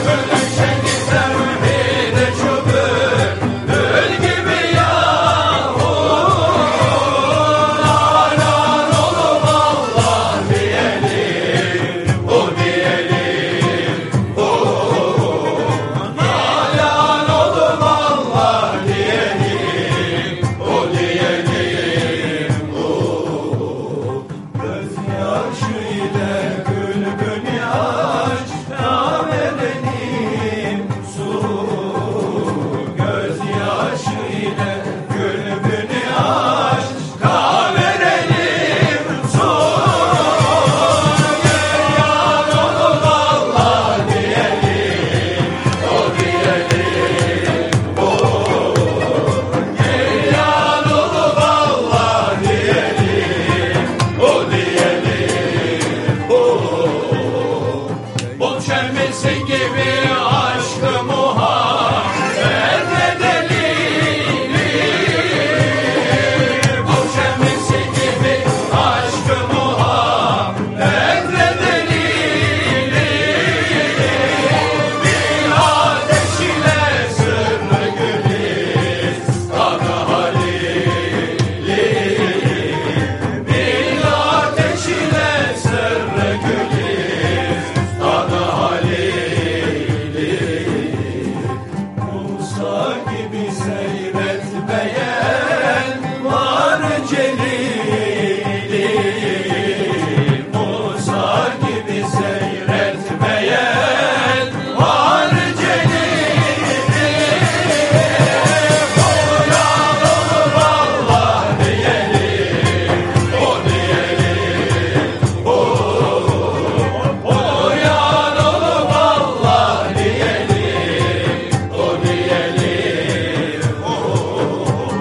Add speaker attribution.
Speaker 1: Amen. Bol şermesi gibi